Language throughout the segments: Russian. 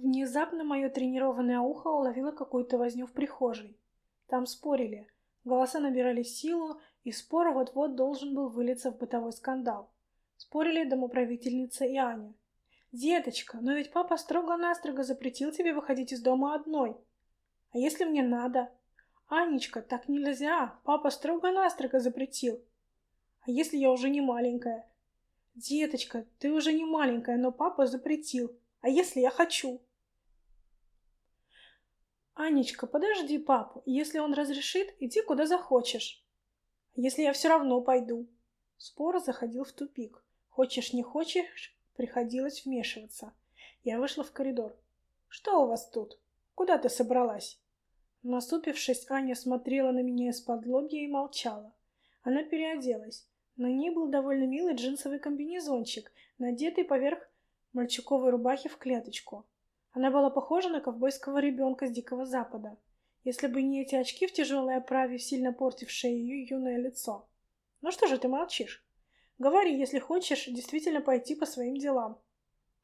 Внезапно мое тренированное ухо уловило какую-то возню в прихожей. Там спорили. Голоса набирали силу, и спор вот-вот должен был вылиться в бытовой скандал. Спорили домоправительница и Аня. «Деточка, но ведь папа строго-настрого запретил тебе выходить из дома одной. А если мне надо?» «Анечка, так нельзя, папа строго-настрого запретил. А если я уже не маленькая?» «Деточка, ты уже не маленькая, но папа запретил. А если я хочу?» «Анечка, подожди папу. Если он разрешит, иди куда захочешь. Если я все равно пойду». Спор заходил в тупик. Хочешь, не хочешь, приходилось вмешиваться. Я вышла в коридор. «Что у вас тут? Куда ты собралась?» Насупившись, Аня смотрела на меня из-под лобья и молчала. Она переоделась. На ней был довольно милый джинсовый комбинезончик, надетый поверх мальчиковой рубахи в клеточку. Она была похожа на ковбойского ребенка с Дикого Запада, если бы не эти очки в тяжелой оправе, сильно портившие ее юное лицо. Ну что же ты молчишь? Говори, если хочешь действительно пойти по своим делам.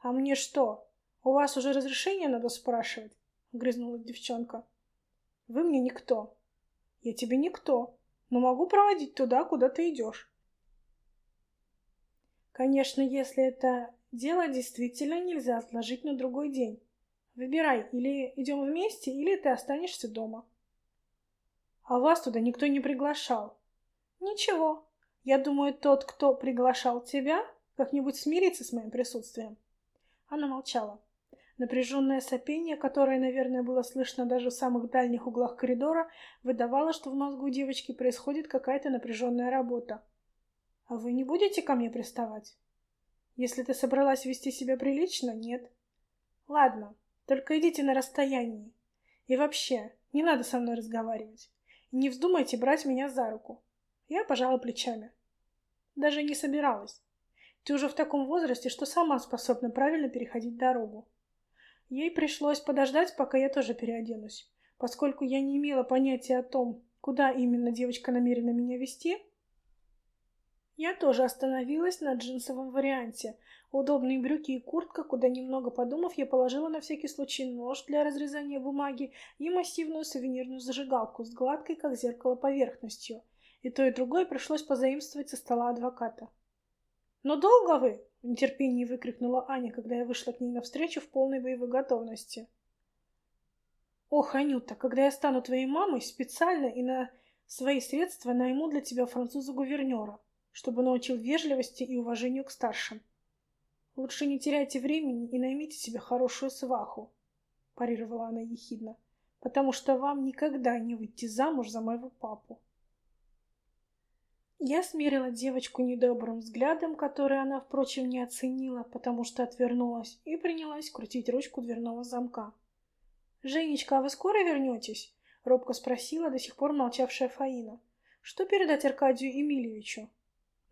А мне что? У вас уже разрешение надо спрашивать? Грызнула девчонка. Вы мне никто. Я тебе никто, но могу проводить туда, куда ты идешь. Конечно, если это дело действительно нельзя отложить на другой день. Выбирай, или идем вместе, или ты останешься дома. А вас туда никто не приглашал. Ничего. Я думаю, тот, кто приглашал тебя, как-нибудь смирится с моим присутствием. Она молчала. Напряженное сопение, которое, наверное, было слышно даже в самых дальних углах коридора, выдавало, что в мозгу девочки происходит какая-то напряженная работа. «А вы не будете ко мне приставать?» «Если ты собралась вести себя прилично, нет». «Ладно, только идите на расстоянии. И вообще, не надо со мной разговаривать. И не вздумайте брать меня за руку. Я пожала плечами. Даже не собиралась. Ты уже в таком возрасте, что сама способна правильно переходить дорогу. Ей пришлось подождать, пока я тоже переоденусь. Поскольку я не имела понятия о том, куда именно девочка намерена меня вести, я тоже остановилась на джинсовом варианте. Удобные брюки и куртка, куда немного подумав, я положила на всякий случай нож для разрезания бумаги и массивную сувенирную зажигалку с гладкой, как зеркало, поверхностью. И то, и другое пришлось позаимствовать со стола адвоката. «Но долго вы?» — в нетерпении выкрикнула Аня, когда я вышла к ней навстречу в полной боевой готовности. «Ох, Анюта, когда я стану твоей мамой, специально и на свои средства найму для тебя француза-гувернера чтобы научил вежливости и уважению к старшим. Лучше не теряйте времени и наймите себе хорошую сваху, парировала она ехидно, потому что вам никогда не выйти замуж за моего папу. Я смерила девочку недобрым взглядом, который она, впрочем, не оценила, потому что отвернулась, и принялась крутить ручку дверного замка. «Женечка, а вы скоро вернетесь?» — робко спросила до сих пор молчавшая Фаина. «Что передать Аркадию Эмильевичу?»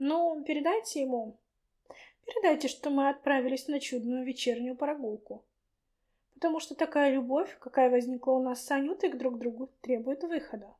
Ну, передайте ему. Передайте, что мы отправились на чудную вечернюю прогулку. Потому что такая любовь, какая возникла у нас с Анютой к друг другу, требует выхода.